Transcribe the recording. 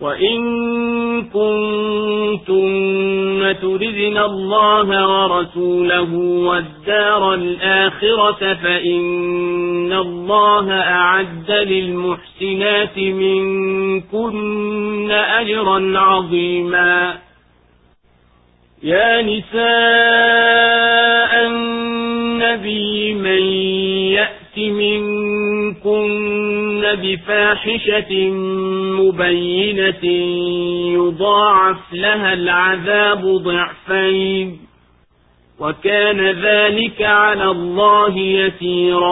وإن كنتن تردن الله ورسوله والدار الآخرة فإن الله أعد للمحسنات منكن أجرا عظيما يا نساء النبي من يأت منكن بفاحشة مبينة يضاعف لها العذاب ضعفين وكان ذلك على الله يسيرا